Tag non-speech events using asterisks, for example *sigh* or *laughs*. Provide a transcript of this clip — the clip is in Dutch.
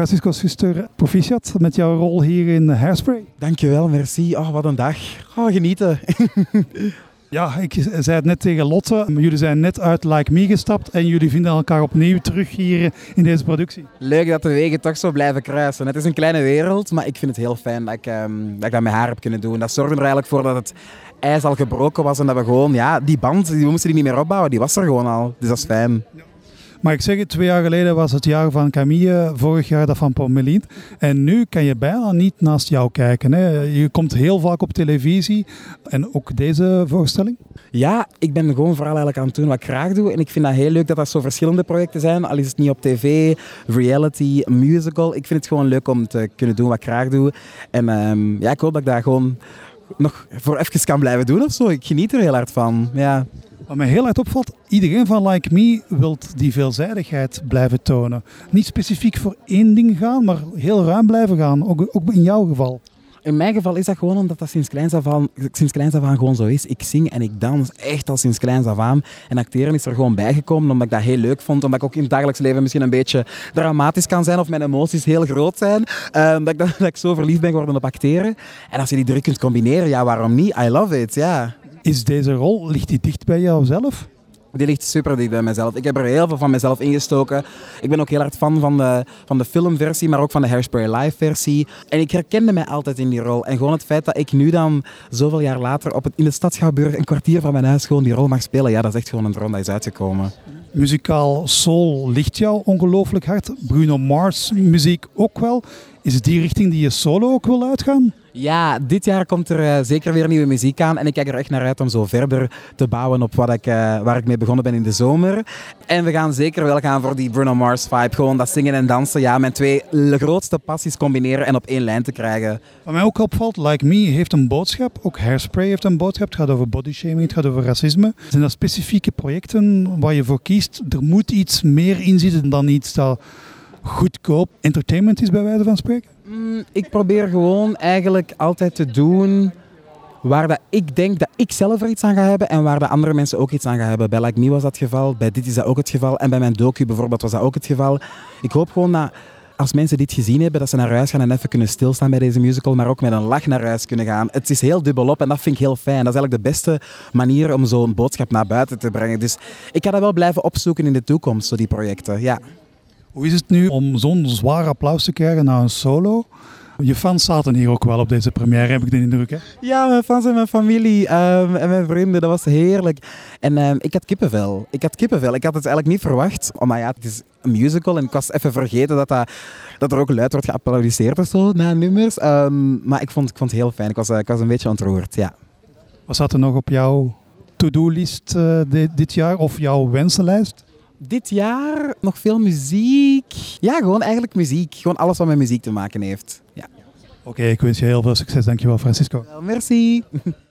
Francisco Suster, proficiat met jouw rol hier in Hairspray. Dankjewel, merci. Oh, wat een dag. Oh, genieten. *laughs* Ja, ik zei het net tegen Lotte. Jullie zijn net uit Like Me gestapt en jullie vinden elkaar opnieuw terug hier in deze productie. Leuk dat de wegen toch zo blijven kruisen. Het is een kleine wereld, maar ik vind het heel fijn dat ik, um, dat, ik dat met haar heb kunnen doen. Dat zorgde er eigenlijk voor dat het ijs al gebroken was en dat we gewoon, ja, die band, die, we moesten die niet meer opbouwen, die was er gewoon al. Dus dat is fijn. Maar ik zeg het, twee jaar geleden was het jaar van Camille, vorig jaar dat van Pommelien. En nu kan je bijna niet naast jou kijken. Hè. Je komt heel vaak op televisie en ook deze voorstelling. Ja, ik ben gewoon vooral eigenlijk aan het doen wat ik graag doe. En ik vind dat heel leuk dat dat zo verschillende projecten zijn. Al is het niet op tv, reality, musical. Ik vind het gewoon leuk om te kunnen doen wat ik graag doe. En um, ja, ik hoop dat ik daar gewoon nog voor even kan blijven doen of zo. Ik geniet er heel hard van. Ja. Wat mij heel erg opvalt, iedereen van Like Me wil die veelzijdigheid blijven tonen. Niet specifiek voor één ding gaan, maar heel ruim blijven gaan. Ook, ook in jouw geval. In mijn geval is dat gewoon omdat dat sinds kleins, af aan, sinds kleins af aan gewoon zo is. Ik zing en ik dans echt al sinds kleins af aan. En acteren is er gewoon bijgekomen omdat ik dat heel leuk vond. Omdat ik ook in het dagelijks leven misschien een beetje dramatisch kan zijn of mijn emoties heel groot zijn. Um, dat, ik, *laughs* dat, ik zo verliefd ben geworden op acteren. En als je die drie kunt combineren, ja waarom niet? I love it, ja. Is deze rol, ligt die dicht bij jou zelf? Die ligt super dicht bij mezelf. Ik heb er heel veel van mezelf ingestoken. Ik ben ook heel hard fan van de, van de filmversie, maar ook van de Hairspray live versie. En ik herkende mij altijd in die rol. En gewoon het feit dat ik nu dan, zoveel jaar later, op het, in de stad Schouwburg, een kwartier van mijn huis, gewoon die rol mag spelen. Ja, dat is echt gewoon een droom dat is uitgekomen. Muzikaal soul ligt jou ongelooflijk hard. Bruno Mars muziek ook wel. Is het die richting die je solo ook wil uitgaan? Ja, dit jaar komt er uh, zeker weer nieuwe muziek aan. En ik kijk er echt naar uit om zo verder te bouwen op wat ik, uh, waar ik mee begonnen ben in de zomer. En we gaan zeker wel gaan voor die Bruno Mars vibe. Gewoon dat zingen en dansen. Ja, mijn twee grootste passies combineren en op één lijn te krijgen. Wat mij ook opvalt, Like Me heeft een boodschap. Ook Hairspray heeft een boodschap. Het gaat over bodyshaming, het gaat over racisme. Zijn dat specifieke projecten waar je voor kiest? Er moet iets meer in zitten dan iets dat goedkoop entertainment is bij wijze van spreken? Mm, ik probeer gewoon eigenlijk altijd te doen waar dat ik denk dat ik zelf er iets aan ga hebben en waar de andere mensen ook iets aan gaan hebben. Bij Like Me was dat het geval, bij dit is dat ook het geval en bij mijn docu bijvoorbeeld was dat ook het geval. Ik hoop gewoon dat als mensen dit gezien hebben, dat ze naar huis gaan en even kunnen stilstaan bij deze musical, maar ook met een lach naar huis kunnen gaan. Het is heel dubbelop en dat vind ik heel fijn. Dat is eigenlijk de beste manier om zo'n boodschap naar buiten te brengen. Dus ik ga dat wel blijven opzoeken in de toekomst, zo die projecten. Ja. Hoe is het nu om zo'n zwaar applaus te krijgen na een solo? Je fans zaten hier ook wel op deze première, heb ik de indruk, hè? Ja, mijn fans en mijn familie um, en mijn vrienden, dat was heerlijk. En um, ik had kippenvel. Ik had kippenvel. Ik had het eigenlijk niet verwacht. Oh, maar ja, het is een musical en ik was even vergeten dat, dat, dat er ook luid wordt geapplaudiseerd of zo na nummers. Um, maar ik vond, ik vond het heel fijn. Ik was, ik was een beetje ontroerd, ja. Wat zat er nog op jouw to-do-list uh, dit jaar of jouw wensenlijst? Dit jaar nog veel muziek. Ja, gewoon eigenlijk muziek. Gewoon alles wat met muziek te maken heeft. Ja. Oké, okay, ik wens je heel veel succes. Dankjewel, Francisco. Wel, merci. *laughs*